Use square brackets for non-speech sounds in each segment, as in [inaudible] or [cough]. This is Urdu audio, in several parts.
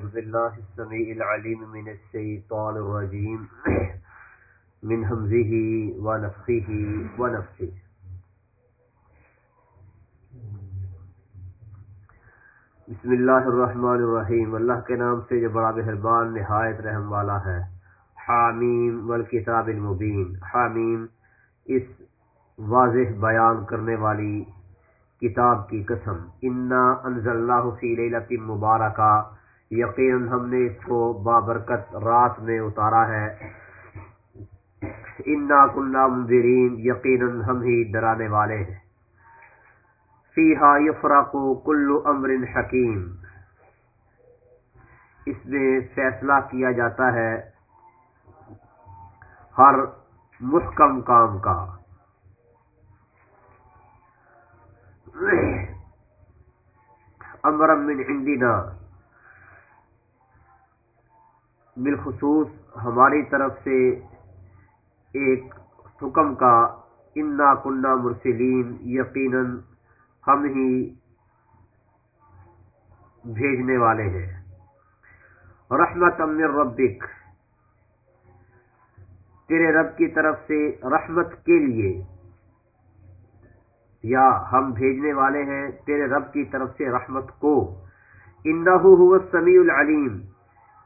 أعوذ بالله السميع العليم من الشيطان الرجيم. من همزه ونفخه ونفسه. بسم اللہ الرحمن الرحیم اللہ کے نام سے جو بڑا مہربان، نہایت رحم والا ہے. حامیم والکتاب المبین. حامیم اس واضح بیان کرنے والی کتاب کی قسم. انا انزل اللہ فی لیلت مبارکہ. یقین ہم نے اس کو بابرکت رات میں اتارا ہے۔ انا کلّا منذرین، یقینا ہم ہی ڈرانے والے ہیں۔ فیہا یفرق کل امر حکیم اس میں فیصلہ کیا جاتا ہے ہر محکم کام کا۔ امرم من عندنا۔ بالخصوص ہماری طرف سے ایک حکم کا انا کنہ مرسلین، یقیناً ہم ہی بھیجنے والے ہیں۔ رحمت امر ربک۔ تیرے رب کی طرف سے رحمت کے لیے یا ہم بھیجنے والے ہیں، تیرے رب کی طرف سے رحمت کو۔ هو السمیع العلیم۔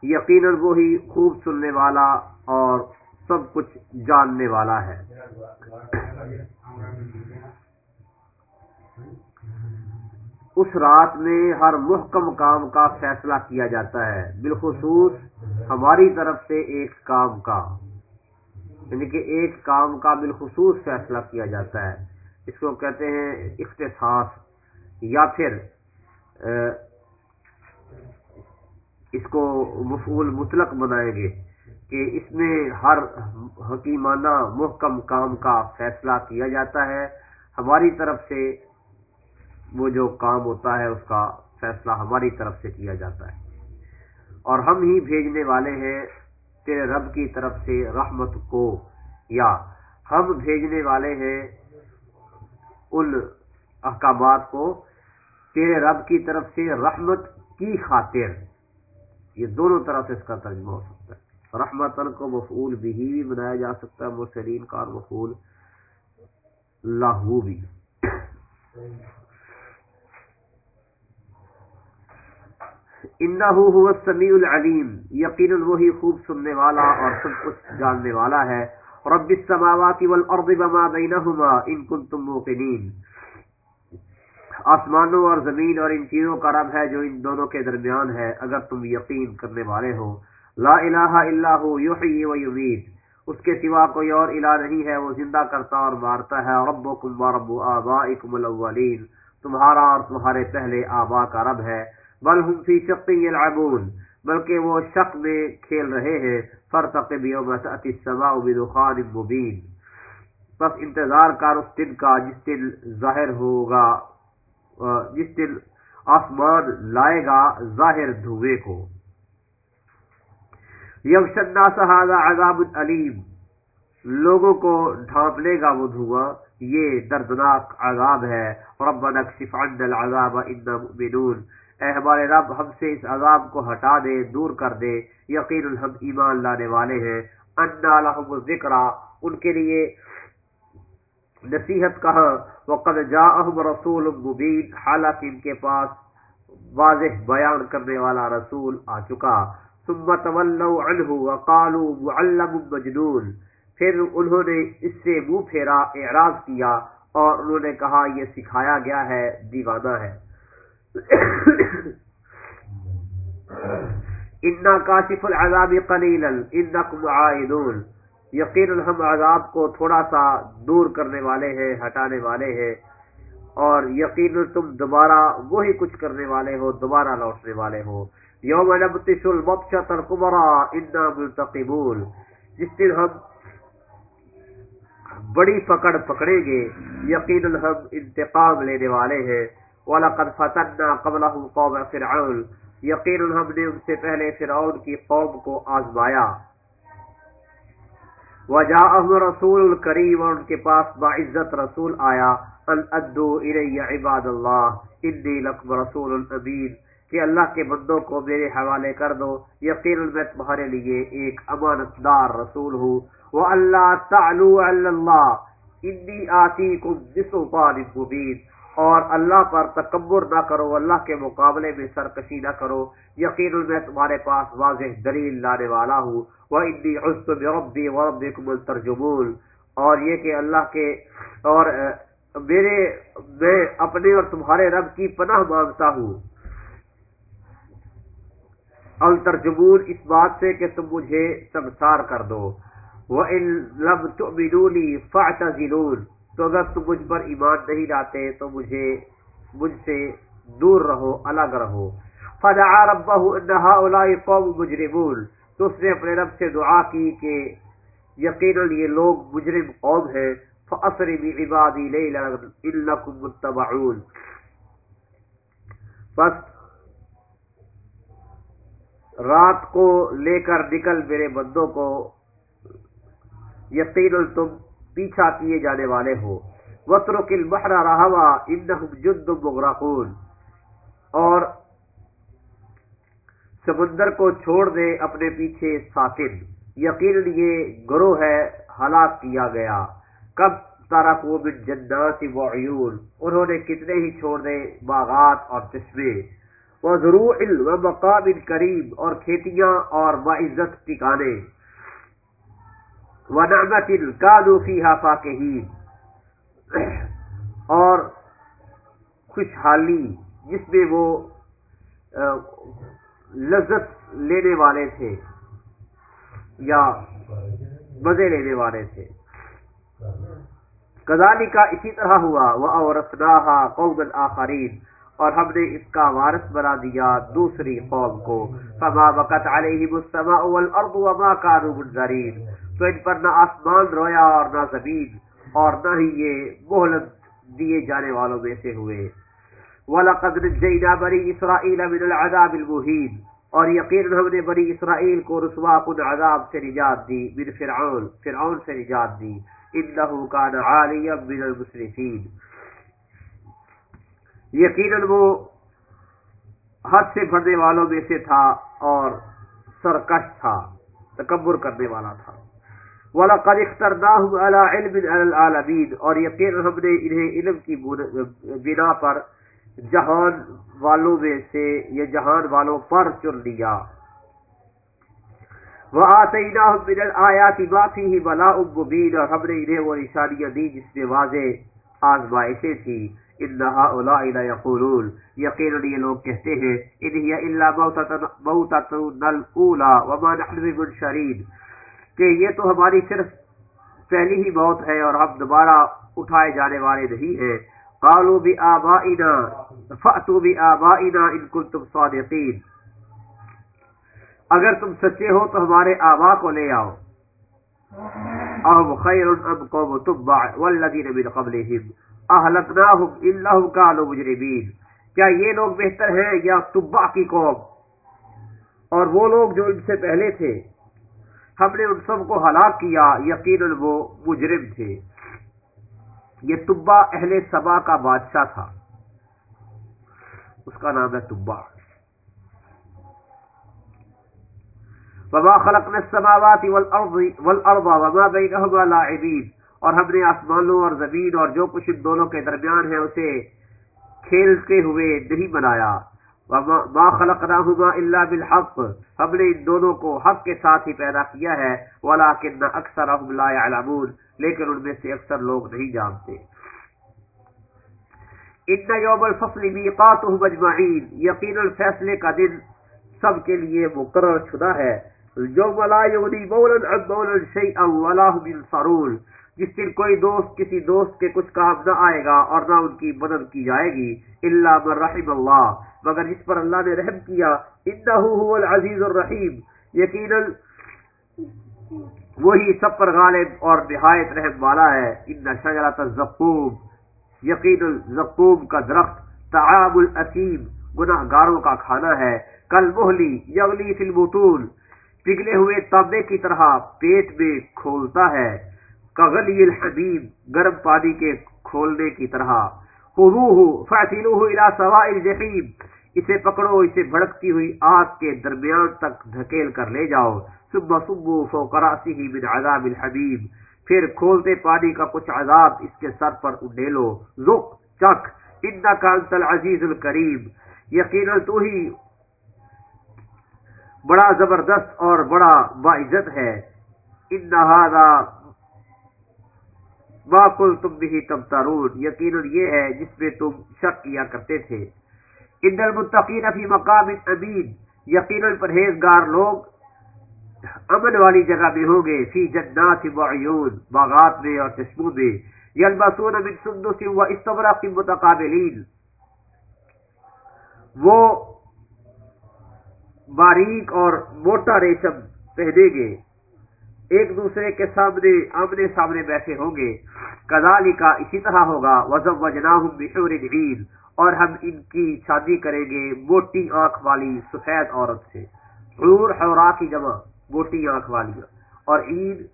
یقیناً وہی خوب سننے والا اور سب کچھ جاننے والا ہے۔ اس رات میں ہر محکم کام کا فیصلہ کیا جاتا ہے۔ بالخصوص ہماری طرف سے ایک کام کا یعنی کہ ایک کام کا بالخصوص فیصلہ کیا جاتا ہے۔ اس کو کہتے ہیں اختصاص یا پھر اس کو مفعول مطلق بنائیں گے کہ اس میں ہر حکیمانہ محکم کام کا فیصلہ کیا جاتا ہے۔ ہماری طرف سے وہ جو کام ہوتا ہے، اس کا فیصلہ ہماری طرف سے کیا جاتا ہے۔ اور ہم ہی بھیجنے والے ہیں تیرے رب کی طرف سے رحمت کو، یا ہم بھیجنے والے ہیں ان احکامات کو تیرے رب کی طرف سے رحمت کی خاطر۔ یہ دونوں طرح سے اس کا ترجمہ ہو سکتا ہے۔ رحمت کو مفعول بھی بھی بنایا جا سکتا ہے، مرسلین کا اور مفعول لاہو بھی۔ انہو السمیع العلیم، یقیناً وہی خوب سننے والا اور سب کچھ جاننے والا ہے۔ رب السماوات والارض وما بینہما، ان کنتم موقنین۔ آسمانوں اور زمین اور ان چیزوں کا رب ہے جو ان دونوں کے درمیان ہے، اگر تم یقین کرنے والے ہو۔ لا الہ الا ہو یحیی و یمید اس کے سوا کوئی اور الہ نہیں ہے، وہ زندہ کرتا اور مارتا ہے۔ ربکم و رب آبائکم الاولین۔ تمہارا اور تمہارے پہلے آبا کا رب ہے۔ بل ہم فی شق یلعبون۔ بلکہ وہ شک میں کھیل رہے ہیں۔ فرتقب یوم تأتی السماء بدخان مبین۔ پس انتظار کر اس دن کا جس دن ظاہر ہوگا۔ جس دن آسمان لائے گا ظاہر دھوئے کو۔ یغش الناس عذاب علیم لوگوں کو ڈھانپ لے گا وہ دھواں۔ یہ دردناک عذاب ہے۔ ربنا اکشف عنا العذاب، انا مؤمنون۔ اے ہمارے رب، ہم سے اس عذاب کو ہٹا دے، دور کر دے۔ یقین ہم ایمان لانے والے ہیں۔ انا لهم الذکر، ان کے لیے نصیحت کہاں وقد جاءهم رسول مبین حالانکہ ان کے پاس واضح بیان کرنے والا رسول آ چکا۔ ثم تولوا عنه وقالوا معلم مجنون۔ پھر انہوں نے اس سے منہ پھیرا، اعراض کیا اور انہوں نے کہا، یہ سکھایا گیا ہے، دیوانہ ہے۔ [coughs] انا کاشف العذاب قلیلا، انکم عائدون۔ یقینا ہم عذاب کو تھوڑا سا دور کرنے والے ہیں، ہٹانے والے ہیں اور یقینا تم دوبارہ وہی کچھ کرنے والے ہو، دوبارہ لوٹنے والے ہو۔ یوم نبتش المبشط القبرى انا ملتقبون۔ جس دن ہم بڑی پکڑ پکڑیں گے، یقینا ہم انتقام لینے والے ہیں۔ وَلَقَدْ فَتَنَّا قَبْلَهُمْ قَوْمَ فِرْعَوْنَ۔ یقین ہم نے ان سے پہلے فرعون کی قوم کو آزمایا۔ وَجَاءَهُمْ رَسُولُ الْكَرِيمُ، اور ان کے پاس باعزت رسول آیا، ان الی عباد اللہ، انی لکم رسول الامین کہ اللہ کے بندوں کو میرے حوالے کر دو یقین میں تمہارے لیے ایک امانت دار رسول ہوں۔ وہ اللہ تعلو اللہ انی آتی کم مبین۔ اور اللہ پر تکبر نہ کرو، اللہ کے مقابلے میں سرکشی نہ کرو۔ یقین میں تمہارے پاس واضح دلیل لانے والا ہوں۔ وہ انی عزت ربی ورب ترجمول اور یہ کہ اللہ کے اور میرے، میں اپنے اور تمہارے رب کی پناہ مانگتا ہوں۔ الترجمون، اس بات سے کہ تم مجھے سنسار کر دو۔ وہ ان لب تؤمنونی فاعتزلون۔ تو اگر تم مجھ پر ایمان نہیں لاتے، تو مجھے، مجھ سے دور رہو، الگ رہو۔ فدعا ربه ان هؤلاء قوم مجرمون۔ تو اس نے اپنے رب سے دعا کی کہ یقینا یہ لوگ مجرم قوم ہیں۔ فاسر بعبادی لیلا انکم متبعون۔ بس رات کو لے کر نکل میرے بندوں کو یقین تم پیچھا کیے جانے والے ہو وطر کل بہرا رہا جد مغرقون۔ اور سمندر کو چھوڑ دے اپنے پیچھے ساکن۔ یقین یہ گروہ ہے، ہلاک کیا گیا۔ کب تارا کو بن جنات وعیون انہوں نے کتنے ہی چھوڑ دے باغات اور چشمے۔ و مقام کریم اور کھیتیاں اور باعزت ٹکانے و نعمت کانو فیہا فاکہین۔ اور خوشحالی جس میں وہ لذت لینے والے تھے یا مزے لینے والے تھے۔ کزالی کا اسی طرح ہوا وہ اورسناہا قوم آخرین اور ہم نے اس کا وارث بنا دیا دوسری قوم کو. فما وقت علیہم السماء والارض وما كانوا منذرین تو ان پر نہ آسمان رویا اور نہ زمین اور نہ ہی یہ مہلت دیے جانے والوں میں سے ہوئے. وَلَقَدْ نَجَّيْنَا بَنِي إِسْرَائِيلَ مِنَ الْعَذَابِ الْمُهِينَ. اور یقین ہم نے بنی اسرائیل کو رسوا کن عذاب سے نجات دی، من فرعون فرعون سے نجات دی. انہو کان عالیا من المسرفین یقیناً وہ حد سے بھرنے والوں میں سے تھا اور سرکش تھا، تکبر کرنے والا تھا۔ وَلَقَدْ اِخْتَرْنَاهُمْ عَلَىٰ عِلْمٍ اور یقین ہم نے انہیں علم کی بنا پر جہان والوں میں سے یہ جہان والوں پر چن لیا۔ وہ وَآتَيْنَاهُمْ مِنَ الْآيَاتِ مَا فِيهِ بَلَاءٌ مُبِينٌ۔ اور ہم نے انہیں وہ نشانیاں دی جس میں واضح آزمائشیں تھی انہا اولئک یقولون یقینا یہ لوگ کہتے ہیں ان ہی الا موتۃ وما نحن بمنشرین کہ یہ تو ہماری صرف پہلی ہی موت ہے اور ہم دوبارہ اٹھائے جانے والے نہیں ہیں۔ قالوا بآبائنا۔ فأتوا بآبائنا ان کنتم صادقین اگر تم سچے ہو تو ہمارے آبا کو لے آؤ۔ اہم خیر ام قوم تبع والذین من قبلهم اہلکناہم انہم کانوا مجرمین کیا یہ لوگ بہتر ہیں یا تبع کی قوم؟ اور وہ لوگ جو ان سے پہلے تھے، ہم نے ان سب کو ہلاک کیا، یقینا وہ مجرم تھے۔ یہ تبا اہل سبا کا بادشاہ تھا۔ اس کا نام ہے تبا وما خلقنا السماوات والارض والارض وما بينهما لاعبين اور ہم نے آسمانوں اور زمین اور جو کچھ ان دونوں کے درمیان ہے اسے کھیلتے ہوئے نہیں بنایا۔ ما خلقناهما الا بالحق۔ ہم نے ان دونوں کو حق کے ساتھ ہی پیدا کیا ہے۔ ولكن اکثرهم لا يعلمون۔ لیکن ان میں سے اکثر لوگ نہیں جانتے۔ ان یوم الفصل میقاتهم اجمعین۔ یقینا فیصلے کا دن سب کے لیے مقرر شدہ ہے۔ جو ولا یغنی مولا عن مولا شیئا ولا هم ينصرون۔ جس دن کوئی دوست کسی دوست کے کچھ کام نہ آئے گا اور نہ ان کی مدد کی جائے گی اللہ من رحم اللہ۔ مگر جس پر اللہ نے رحم کیا، انہو هو العزیز الرحیم۔ یقینا وہی سب پر غالب اور نہایت رحم والا ہے۔ ان شجرۃ الزقوم، یقین الزقوم کا درخت، طعام الاسیم گناہ گاروں کا کھانا ہے۔ کل مہلی یغلی فی البطول پگھلے ہوئے تابے کی طرح پیٹ میں کھولتا ہے۔ کغلی الحبیب، گرم پانی کے کھولنے کی طرح۔ خذوه الى سواء الجحیم۔ اسے پکڑو، اسے بھڑکتی ہوئی آگ کے درمیان تک دھکیل کر لے جاؤ۔ صبح صبح فوقراسی ہی من عذاب الحبیب۔ پھر کھولتے پانی کا کچھ عذاب اس کے سر پر اڈے لو زق چک ان کا انت العزیز الکریم۔ یقینا تو ہی بڑا زبردست اور بڑا باعزت ہے۔ ان نہادا باقل تم بھی تم تارون یقیناً یہ ہے جس میں تم شک کیا کرتے تھے۔ ان المتقین فی مقام امین۔ یقیناً پرہیزگار لوگ امن والی جگہ میں ہوں گے۔ فی جنات وعیون۔ باغات میں اور چشموں میں۔ یلبسون من سندس و استبرق متقابلین۔ وہ باریک اور موٹا ریشم پہنے گے۔ ایک دوسرے کے سامنے، آمنے سامنے بیٹھے ہوں گے۔ کزالی کا اسی طرح ہوگا۔ وزم وجنا بحور عید اور ہم ان کی شادی کریں گے موٹی آنکھ والی سفید عورت سے۔ حور حورا کی جمع، موٹی آنکھ والی۔ اور عید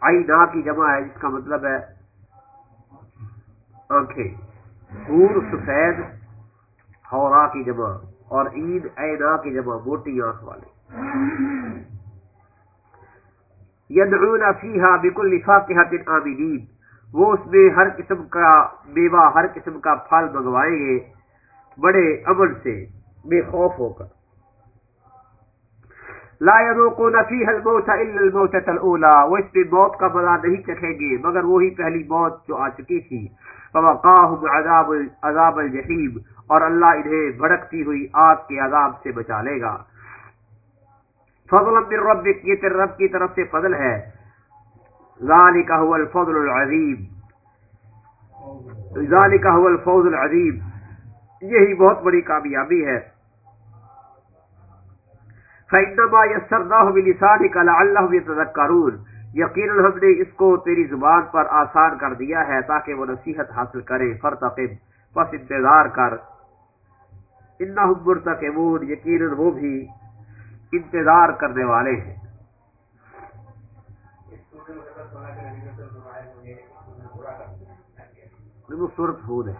آئی نا کی جمع ہے، جس کا مطلب ہے آنکھیں۔ حور سفید حورا کی جمع۔ اور عید اے نا کی جمع موٹی آنکھ والے یدعون فیہا بکل فاقحت آمینین وہ اس میں ہر قسم کا میوہ، ہر قسم کا پھل منگوائیں گے بڑے امن سے بے خوف ہو کر۔ لا يذوقون فيها الموت الا الموتة الاولى وہ اس میں موت کا مزہ نہیں چکھیں گے، مگر وہی پہلی موت جو آ چکی تھی۔ فوقاهم عذاب عذاب الجحیم، اور اللہ انہیں بھڑکتی ہوئی آگ کے عذاب سے بچا لے گا۔ فضل من ربک، یہ تیرے رب کی طرف سے فضل ہے۔ ذالک هو الفضل العظیم۔ ذالک هو الفوز العظیم۔ یہی بہت بڑی کامیابی ہے۔ فَإِنَّمَا يَسَّرْنَاهُ بِلِسَانِكَ لَعَلَّهُمْ يَتَذَكَّرُونَ یقینا ہم نے اس کو تیری زبان پر آسان کر دیا ہے تاکہ وہ نصیحت حاصل کرے فرتقب پس انتظار کر۔ انہم مرتقبون، یقینا وہ بھی انتظار کرنے والے ہیں۔ صورت ہود ہے۔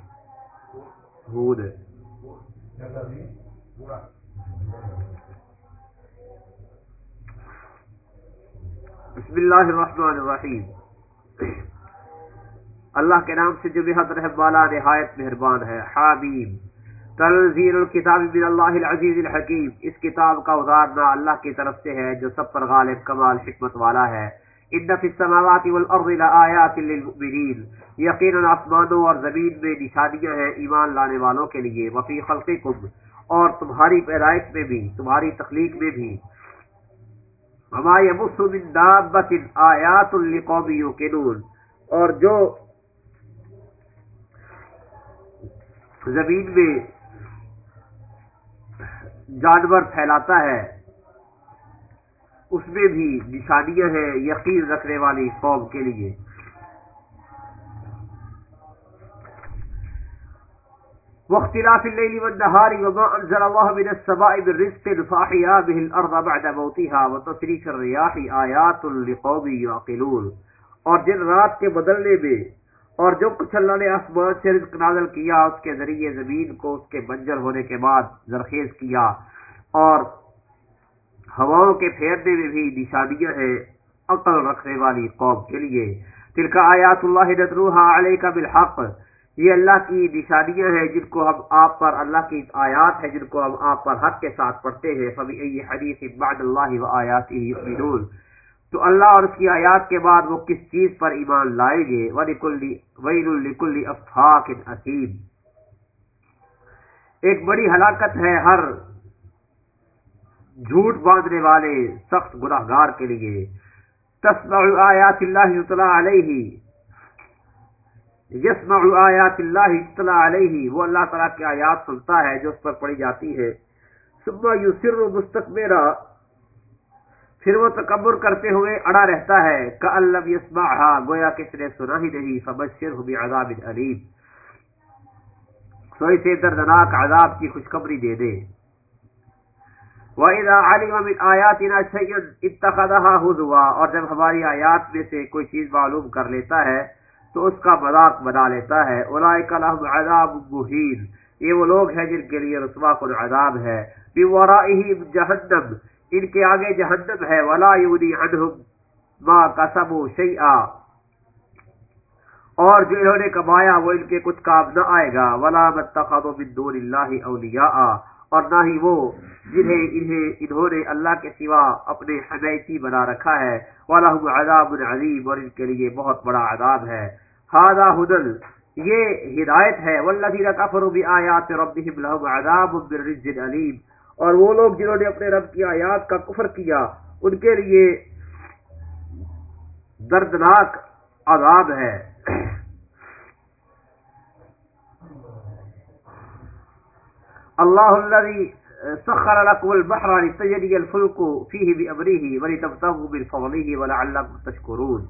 ہود ہے۔ بسم اللہ الرحمن الرحیم۔ اللہ کے نام سے جو بحد رحم والا نہایت مہربان ہے۔ حابیم تنزیل الکتاب من اللہ العزیز الحکیم۔ اس کتاب کا اتارنا اللہ کی طرف سے ہے، جو سب پر غالب، کمال، حکمت والا ہے۔ ان فی السماوات والارض لآیات للمؤمنین۔ یقینا آسمانوں اور زمین میں نشانیاں ہیں ایمان لانے والوں کے لیے۔ وفی خلقکم۔ اور تمہاری پیدائش میں بھی، تمہاری تخلیق میں بھی۔ وما یبث من دابۃ آیات لقوم یوقنون اور جو زمین میں جانور پھیلاتا ہے، اس میں بھی نشانیاں ہیں، یقین رکھنے والی قوم کے لیے۔ واختلاف الليل والنهار وما انزل الله من السماء من رزق فاحيا به الارض بعد موتها وتصريف الرياح آيات لقوم يعقلون. اور دن رات کے بدلنے میں اور جو کچھ اللہ نے آسمان سے رزق نازل کیا، اس کے ذریعے زمین کو اس کے بنجر ہونے کے بعد زرخیز کیا۔ اور ہواؤں کے پھیرنے میں بھی نشانیاں ہیں عقل رکھنے والی قوم کے لیے۔ تلکا آیات اللہ ندروحا علیہ کا بالحق۔ یہ اللہ کی نشانیاں ہیں جن کو ہم آپ پر اللہ کی آیات ہے جن کو ہم آپ پر حق کے ساتھ پڑھتے ہیں۔ فبی حدیث بعد اللہ و آیات یؤمنون۔ تو اللہ اور اس کی آیات کے بعد وہ کس چیز پر ایمان لائیں گے؟ ویل لکل افاق اسیم ایک بڑی ہلاکت ہے ہر جھوٹ باندھنے والے سخت گناہ گار کے لیے۔ تسمع آیات اللہ علیہ۔ یسمع آیات اللہ اطلاع علیہ، وہ اللہ تعالیٰ کی آیات سنتا ہے جو اس پر پڑی جاتی ہے۔ صبح یسر مستقبرا، پھر وہ تکبر کرتے ہوئے اڑا رہتا ہے۔ کہ اللہ یسمعها گویا کس نے سنا ہی نہیں۔ فبشرہ بعذاب علیم۔ سو اسے دردناک عذاب کی خوشخبری دے دے۔ وَإِذَا عَلِمَ مِنْ آيَاتِنَا شَيْئًا، اتَّخَذَهَا هُزُوًا۔ اور جب ہماری آیات میں سے کوئی چیز معلوم کر لیتا ہے تو اس کا مذاق بنا لیتا ہے۔ عذاب مہین۔ یہ وہ لوگ ہیں جن کے لیے رسوا کن عذاب ہے۔ جہنم۔ ان کے آگے جہنم ہے۔ ولا یونی عنہم ما کسبوا شیئا۔ اور جو انہوں نے کمایا وہ ان کے کچھ کام نہ آئے گا۔ ولا متخذوا من دون اللہ اولیاء۔ اور نہ ہی وہ جنہیں انہیں انہوں نے اللہ کے سوا اپنے حمیتی بنا رکھا ہے۔ وَلَهُمْ عَذَابٌ عَظِيمٌ اور ان کے لیے بہت بڑا عذاب ہے۔ هذا هدل یہ ہدایت ہے۔ والذین کفروا بآیات ربهم لهم عذاب بالرجز علیم اور وہ لوگ جنہوں نے اپنے رب کی آیات کا کفر کیا، ان کے لیے دردناک عذاب ہے۔ اللہ الذي سخر لكم البحر لتجري الفلك فيه بأمره ولتبتغوا من فضله ولعلكم تشكرون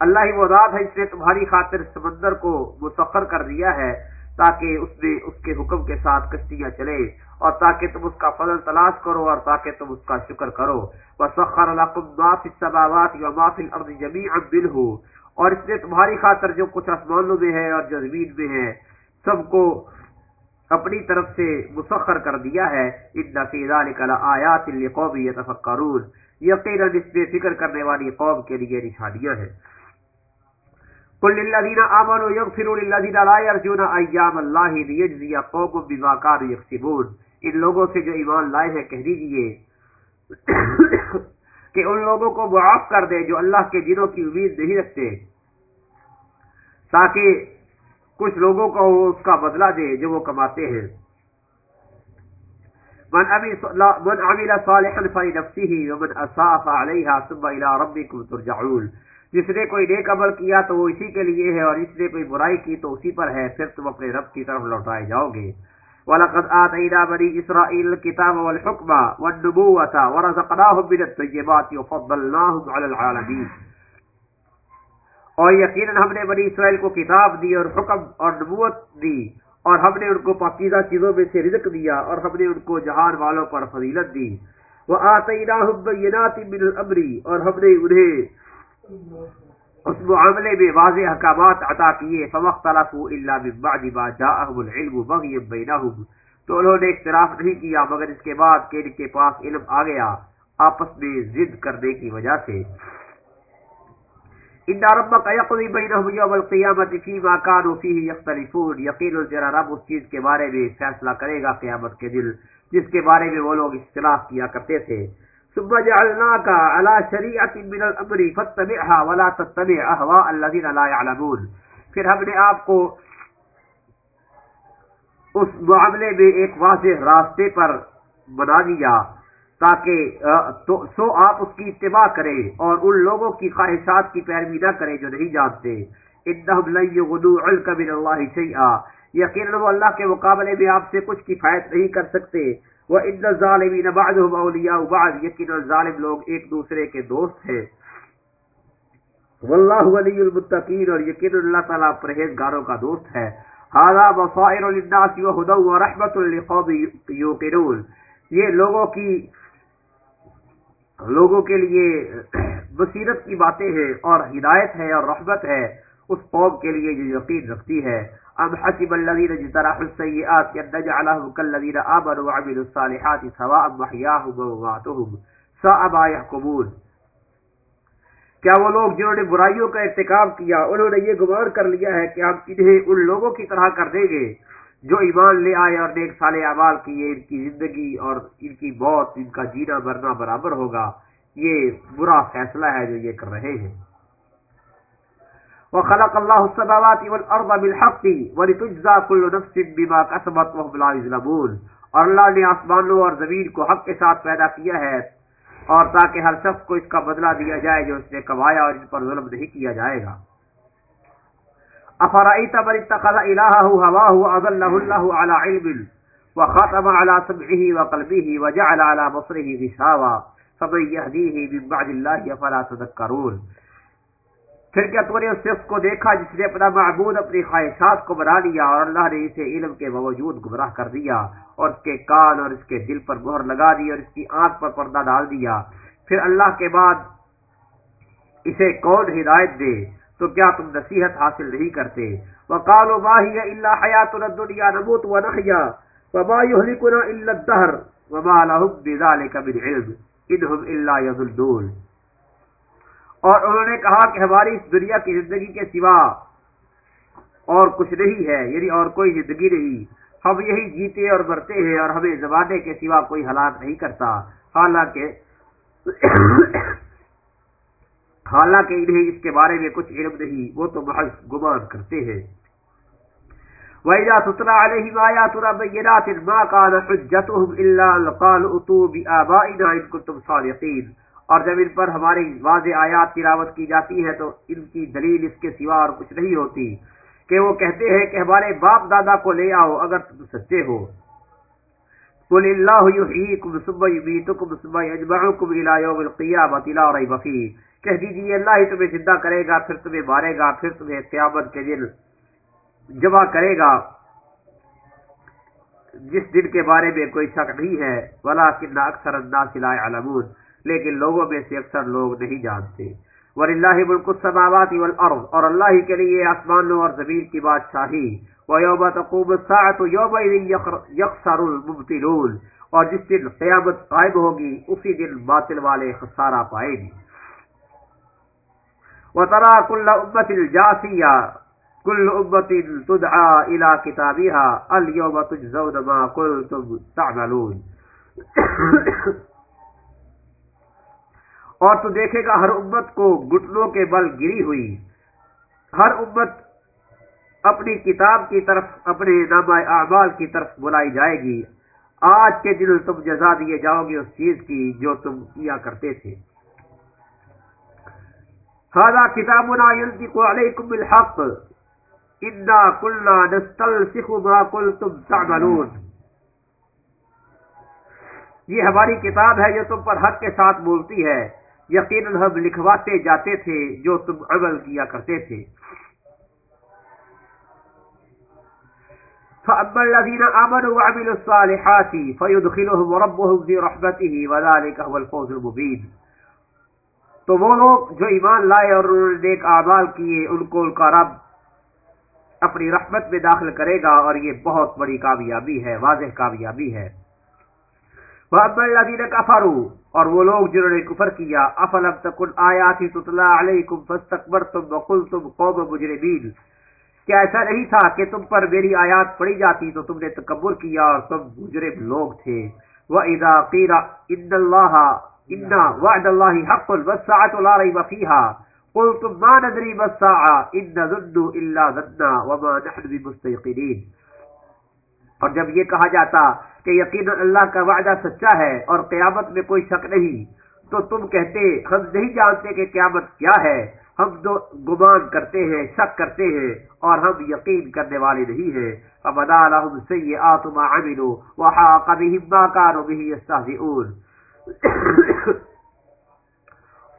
اللہ ہی وہ ذات ہے جس نے تمہاری خاطر سمندر کو مسخر کر دیا ہے تاکہ اس میں اس کے حکم کے ساتھ کشتیاں چلے اور تاکہ تم اس کا فضل تلاش کرو اور تاکہ تم اس کا شکر کرو۔ وسخر لكم ما في السماوات وما في الارض جميعا منه۔ اور اس نے تمہاری خاطر جو کچھ آسمانوں میں ہے اور جو زمین میں ہے، سب کو اپنی طرف سے مسخر کر دیا ہے۔ ان فی ذلک لآیات لقوم یتفکرون یقینا اس میں فکر کرنے والی قوم کے لیے نشانیاں ہیں۔ قل للذین آمنوا یغفروا للذین لا یرجون ایام اللہ لیجزی قوم بما كانوا یکسبون ان لوگوں سے جو ایمان لائے ہیں، کہہ دیجیے کہ ان لوگوں کو معاف کر دے جو اللہ کے دنوں کی امید نہیں رکھتے۔ تاکہ کچھ لوگوں کو اس کا بدلہ دے جو وہ کماتے ہیں۔ من من عمل صالحا فلنفسه ومن اساء فعليها ثم الى ربكم ترجعون۔ جس نے کوئی نیک عمل کیا تو وہ اسی کے لیے ہے اور جس نے کوئی برائی کی تو اسی پر ہے، پھر تم اپنے رب کی طرف لوٹائے جاؤ گے۔ وَلَقَدْ آتَيْنَا بَنِي إِسْرَائِيلَ الْكِتَابَ وَالْحُكْمَ وَالنُّبُوَّةَ وَرَزَقْنَاهُم مِّنَ الطَّيِّبَاتِ وَفَضَّلْنَاهُمْ عَلَى الْعَالَمِينَ۔ اور یقیناً ہم نے بنی اسرائیل کو کتاب دی اور حکم اور نبوت دی اور ہم نے ان کو پاکیزہ چیزوں میں سے رزق دیا اور ہم نے ان کو جہان والوں پر فضیلت دی۔ وہ آتے من الامری اور ہم نے انہیں اس معاملے میں واضح احکامات عطا کیے۔ فمختلفوا الا من بعد ما جاءهم العلم بغيا تو انہوں نے اختلاف نہیں کیا، مگر اس کے بعد کہ ان کے پاس علم آ گیا، آپس میں ضد کرنے کی وجہ سے۔ ان ربک یقضی بینہم یوم القیامت فیما کانوا فیہ یختلفون یقین تیرا رب اس چیز کے بارے میں فیصلہ کرے گا قیامت کے دل جس کے بارے میں وہ لوگ اختلاف کیا کرتے تھے۔ ثم جعلناک علی شریعت من الامر فاتبعها ولا تتبع اهواء الذين لا يعلمون۔ پھر ہم نے آپ کو اس معاملے میں ایک واضح راستے پر بنا دیا۔ تاکہ تو سو آپ اس کی اتباع کریں اور ان لوگوں کی خواہشات کی پیروی نہ کریں جو نہیں جانتے۔ یقینا وہ اللہ کے مقابلے میں آپ سے کچھ کفایت نہیں کر سکتے۔ وہ ان ظالمین بعضهم اولیاء بعض یقینا ظالم لوگ ایک دوسرے کے دوست ہیں۔ واللہ ولی المتقین اور یقینا اللہ تعالی پرہیزگاروں کا دوست ہے۔ هذا بصائر للناس وهدى ورحمة لقوم يوقنون۔ یہ لوگوں کی لوگوں کے لیے بصیرت کی باتیں ہیں اور ہدایت ہے اور رحمت ہے، اس قوم کے لیے جو یقین رکھتی ہے۔ ام حسب الذين اجترحوا السيئات ان نجعلهم كالذين امنوا وعملوا الصالحات سواء محياهم ومماتهم ساء ما يحكمون کیا وہ لوگ جنہوں نے برائیوں کا ارتکاب کیا، انہوں نے یہ گمان کر لیا ہے کہ ہم انہیں ان لوگوں کی طرح کر دیں گے؟ جو ایمان لے آئے اور نیک سال اعمال کیے ان کی زندگی اور ان کی موت، ان کا جینا مرنا برابر ہوگا، یہ برا فیصلہ ہے جو یہ کر رہے ہیں۔ وخلق الله السماوات والارض بالحق ولتجزى كل نفس بما كسبت وهم لا يظلمون۔ اور اللہ نے آسمانوں اور زمین کو حق کے ساتھ پیدا کیا ہے اور تاکہ ہر شخص کو اس کا بدلہ دیا جائے جو اس نے کمایا اور ان پر ظلم نہیں کیا جائے گا۔ افرائیت من اتخذ الہه هواه واضله الله على علم وختم على سمعه وقلبه وجعل على بصره غشاوة فمن يهديه من بعد الله فلا تذكرون. پھر کیا تو نے اس شخص کو دیکھا جس نے اپنا معبود، اپنی خواہشات کو بنا لیا اور اللہ نے اسے علم کے باوجود گمراہ کر دیا اور اس کے کان اور اس کے دل پر مہر لگا دی اور اس کی آنکھ پر پردہ ڈال دیا؟ پھر اللہ کے بعد اسے کون ہدایت دے؟ تو کیا تم نصیحت حاصل نہیں کرتے؟ وقالوا ما هي الا حياتنا الدنيا نموت ونحيا وما يهلكنا الا الدهر وما لهم بذلك من علم. انهم الا يظلون اور انہوں نے کہا کہ ہماری اس دنیا کی زندگی کے سوا اور کچھ نہیں ہے یعنی اور کوئی زندگی نہیں۔ ہم یہی جیتے اور مرتے ہیں اور ہمیں زمانے کے سوا کوئی ہلاک نہیں کرتا۔ حالانکہ حالانکہ انہیں اس کے بارے میں کچھ علم نہیں، وہ تو محض گمان کرتے ہیں۔ وَإِذَا تُتْلَى عَلَيْهِمْ آيَاتُنَا بَيِّنَاتٍ مَا كَانَ حُجَّتُهُمْ إِلَّا أَن قَالُوا ائْتُوا بِآبَائِنَا إِن كُنتُمْ صَادِقِينَ۔ اور جب ان پر ہماری واضح آیات تلاوت کی جاتی ہے تو ان کی دلیل اس کے سوا اور کچھ نہیں ہوتی کہ وہ کہتے ہیں کہ ہمارے باپ دادا کو لے آؤ اگر تم سچے ہو۔ قل اللہ یحییکم ثم یمیتکم ثم یجمعکم الی یوم القیامۃ لا ریب فیہ کہہ دیجیے اللہ ہی تمہیں زندہ کرے گا، پھر تمہیں مارے گا، پھر تمہیں قیامت کے دن جمع کرے گا۔ جس دن کے بارے میں کوئی شک نہیں ہے ولا کن اکثر الناس لا علمون لیکن لوگوں میں سے اکثر لوگ نہیں جانتے۔ وللہ ملک السماوات والارض، اور اللہ ہی کے لیے آسمانوں اور زمین کی بادشاہی۔ ویوم تقوم الساعة، یومئذ یخسر المبتلون اور جس دن قیامت قائم ہوگی، اسی دن باطل والے خسارہ پائیں گے وترى كل امه جاسيه كل امه تدعى الى كتابها، اليوم تجزون ما كنتم تعملون. اور تو دیکھے گا ہر امت کو گٹنوں کے بل گری ہوئی۔ ہر امت اپنی کتاب کی طرف، اپنے نام اعمال کی طرف بلائی جائے گی۔ آج کے دن تم جزا دیے جاؤ گے اس چیز کی جو تم کیا کرتے تھے۔ هذا كتابنا ينطق عليكم بالحق. إنا كنا نستلسخ ما قلتم تعملون. یہ ہماری کتاب ہے جو تم پر حق کے ساتھ بولتی ہے. یقیناً ہم لکھواتے جاتے تھے جو تم عمل کیا کرتے تھے. فأما الذين آمنوا وعملوا الصالحات فيدخلهم ربهم في رحمته وذلك هو الفوز المبين. تو وہ لوگ جو ایمان لائے اور انہوں نے نیک اعمال کیے، ان کو ان کا رب اپنی رحمت میں داخل کرے گا اور یہ بہت بڑی کامیابی ہے، واضح کامیابی ہے۔ اور وہ لوگ جنہوں نے کفر کیا افلم تکن آیاتی تطلع علیکم فاستکبرتم وقلتم قوم مجرمین کیا ایسا نہیں تھا کہ تم پر میری آیات پڑھی جاتی تو تم نے تکبر کیا اور تم مجرم لوگ تھے؟ وَإِذَا قِيرَ إِنَّ اللَّهَ ان وعد الله حق والساعه لا ريب فيها. قلتم ما ندري ما الساعه ان ظن الا ظننا وما نحن بمستيقنين. اور جب یہ کہا جاتا کہ یقینا اللہ کا وعدہ سچا ہے اور قیامت میں کوئی شک نہیں، تو تم کہتے، ہم نہیں جانتے کہ قیامت کیا ہے۔ ہم تو گمان کرتے ہیں، شک کرتے ہیں اور ہم یقین کرنے والے نہیں ہیں۔ فبدا لهم سيئات ما عملوا وحاق بهم ما كانوا به يستهزئون۔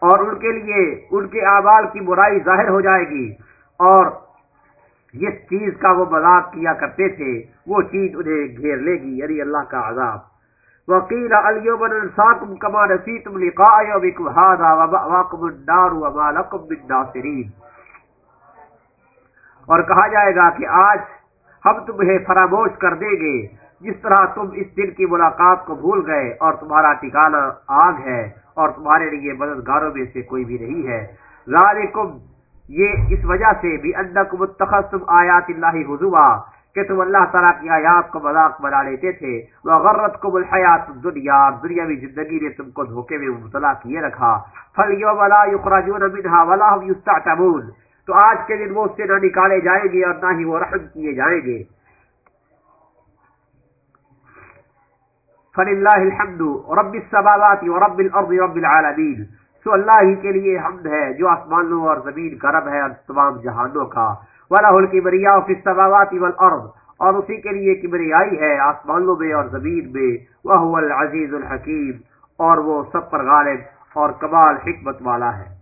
اور ان کے لیے ان کے اعمال کی برائی ظاہر ہو جائے گی اور جس چیز کا وہ مذاق کیا کرتے تھے، وہ چیز انہیں گھیر لے گی یعنی اللہ کا عذاب۔ وکیل کما نسیتم لقاء یومکم هذا ومأواکم النار وما لکم من ناصرین اور کہا جائے گا کہ آج ہم تمہیں فراموش کر دیں گے۔ جس طرح تم اس دن کی ملاقات کو بھول گئے اور تمہارا ٹھکانا آگ ہے اور تمہارے لیے مددگاروں میں سے کوئی بھی نہیں ہے۔ ذالکم، یہ اس وجہ سے بھی انکم اتخذتم آیات اللہ حضوا، کہ تم اللہ تعالیٰ کی آیات کو مذاق بنا لیتے تھے۔ وغرتکم الحیات الدنیا دنیاوی زندگی نے تم کو دھوکے میں مبتلا کیے رکھا۔ فالیوم لا یخرجون منها ولا هم یستعتبون تو آج کے دن وہ اس سے نہ نکالے جائیں گے اور نہ ہی وہ رحم کیے جائیں گے۔ فللہ الحمد رب السماوات ورب الارض رب العالمین سو اللہ ہی کے لیے حمد ہے، جو آسمانوں اور زمین کا رب ہے، اور تمام جہانوں کا۔ وَلَهُ الْكِبْرِيَاءُ فِي السَّمَاوَاتِ وَالْأَرْضِ۔ اور اسی کے لیے کبریائی ہے آسمانوں میں اور زمین میں۔ وَهُوَ الْعَزِيزُ الْحَكِيمُ۔ اور وہ سب پر غالب اور کمال حکمت والا ہے۔